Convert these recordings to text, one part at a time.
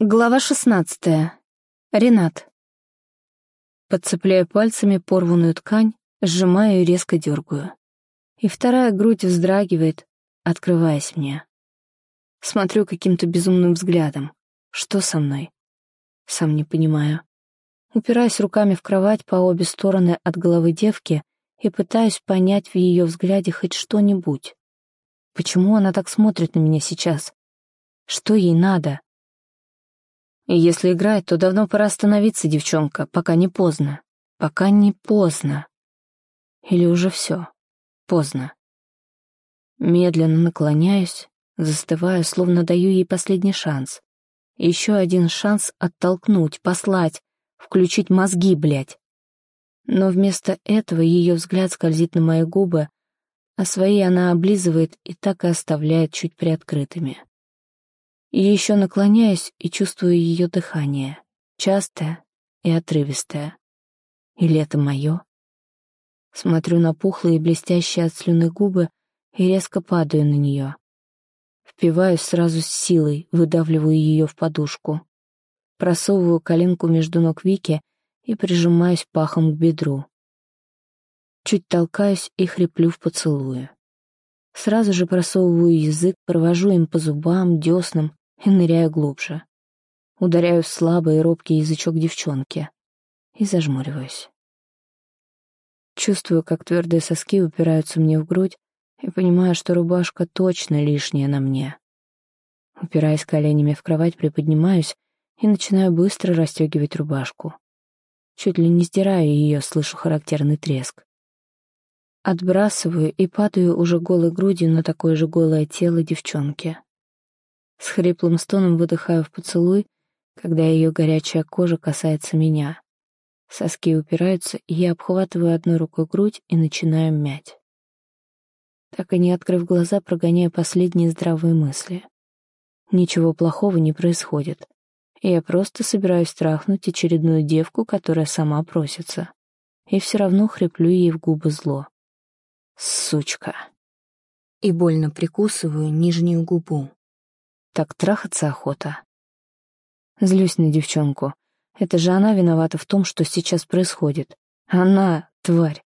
Глава шестнадцатая. Ренат. Подцепляю пальцами порванную ткань, сжимаю и резко дергаю. И вторая грудь вздрагивает, открываясь мне. Смотрю каким-то безумным взглядом. Что со мной? Сам не понимаю. Упираюсь руками в кровать по обе стороны от головы девки и пытаюсь понять в ее взгляде хоть что-нибудь. Почему она так смотрит на меня сейчас? Что ей надо? И если играть, то давно пора остановиться, девчонка, пока не поздно. Пока не поздно. Или уже все. Поздно. Медленно наклоняюсь, застываю, словно даю ей последний шанс. Еще один шанс оттолкнуть, послать, включить мозги, блядь. Но вместо этого ее взгляд скользит на мои губы, а свои она облизывает и так и оставляет чуть приоткрытыми. И еще наклоняюсь и чувствую ее дыхание, частое и отрывистое. Или это мое? Смотрю на пухлые, блестящие от слюны губы и резко падаю на нее. Впиваюсь сразу с силой, выдавливаю ее в подушку. Просовываю коленку между ног Вики и прижимаюсь пахом к бедру. Чуть толкаюсь и хриплю в поцелуе. Сразу же просовываю язык, провожу им по зубам, деснам, и ныряю глубже. Ударяю слабый и робкий язычок девчонки и зажмуриваюсь. Чувствую, как твердые соски упираются мне в грудь, и понимаю, что рубашка точно лишняя на мне. Упираясь коленями в кровать, приподнимаюсь и начинаю быстро расстегивать рубашку. Чуть ли не сдираю ее, слышу характерный треск. Отбрасываю и падаю уже голой грудью на такое же голое тело девчонки. С хриплым стоном выдыхаю в поцелуй, когда ее горячая кожа касается меня. Соски упираются, и я обхватываю одной рукой грудь и начинаю мять. Так и не открыв глаза, прогоняю последние здравые мысли. Ничего плохого не происходит. Я просто собираюсь трахнуть очередную девку, которая сама просится. И все равно хриплю ей в губы зло. Сучка. И больно прикусываю нижнюю губу. Так трахаться охота. Злюсь на девчонку. Это же она виновата в том, что сейчас происходит. Она — тварь.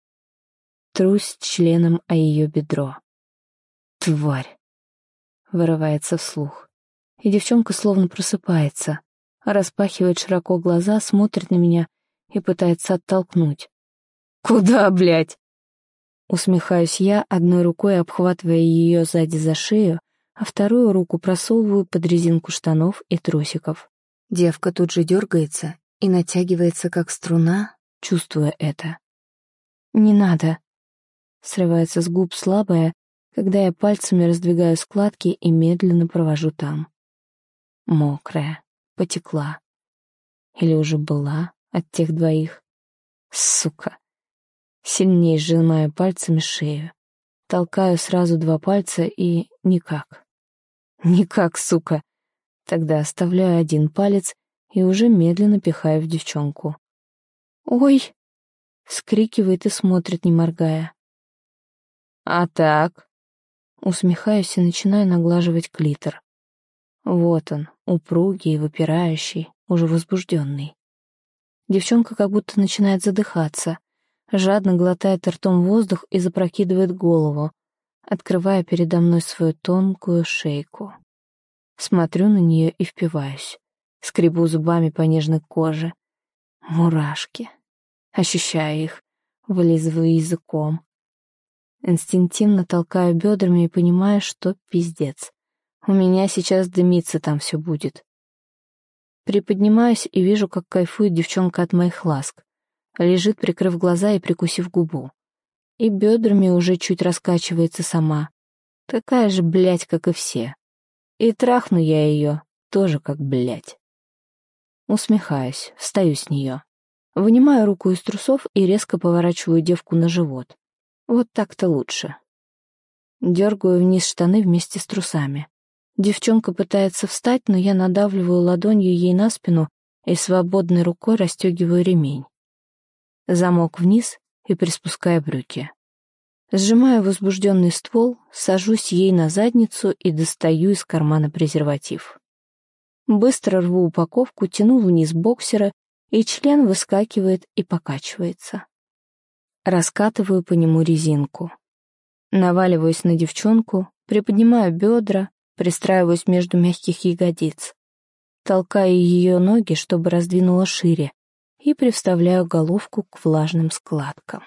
Трусь членом о ее бедро. Тварь. Вырывается вслух. И девчонка словно просыпается, распахивает широко глаза, смотрит на меня и пытается оттолкнуть. «Куда, блядь?» Усмехаюсь я, одной рукой обхватывая ее сзади за шею, а вторую руку просовываю под резинку штанов и трусиков. Девка тут же дергается и натягивается, как струна, чувствуя это. «Не надо!» Срывается с губ слабая, когда я пальцами раздвигаю складки и медленно провожу там. Мокрая, потекла. Или уже была от тех двоих. Сука. Сильнее сжимаю пальцами шею. Толкаю сразу два пальца и никак. Никак, сука. Тогда оставляю один палец и уже медленно пихаю в девчонку. «Ой!» — скрикивает и смотрит, не моргая. «А так?» Усмехаюсь и начинаю наглаживать клитор. Вот он, упругий выпирающий, уже возбужденный. Девчонка как будто начинает задыхаться, жадно глотает ртом воздух и запрокидывает голову, открывая передо мной свою тонкую шейку. Смотрю на нее и впиваюсь. Скребу зубами по нежной коже. Мурашки. Ощущаю их, вылизываю языком. Инстинктивно толкаю бедрами и понимаю, что пиздец. У меня сейчас дымиться там все будет. Приподнимаюсь и вижу, как кайфует девчонка от моих ласк. Лежит, прикрыв глаза и прикусив губу и бедрами уже чуть раскачивается сама. Такая же, блядь, как и все. И трахну я ее тоже как блядь. Усмехаясь, встаю с нее. Вынимаю руку из трусов и резко поворачиваю девку на живот. Вот так-то лучше. Дергаю вниз штаны вместе с трусами. Девчонка пытается встать, но я надавливаю ладонью ей на спину и свободной рукой расстегиваю ремень. Замок вниз, и приспуская брюки. Сжимаю возбужденный ствол, сажусь ей на задницу и достаю из кармана презерватив. Быстро рву упаковку, тяну вниз боксера, и член выскакивает и покачивается. Раскатываю по нему резинку. Наваливаюсь на девчонку, приподнимаю бедра, пристраиваюсь между мягких ягодиц. Толкаю ее ноги, чтобы раздвинула шире, и привставляю головку к влажным складкам.